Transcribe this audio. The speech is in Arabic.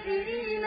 وَلِلْكَافِرِينَ عَذَابٌ أَلِيمٌ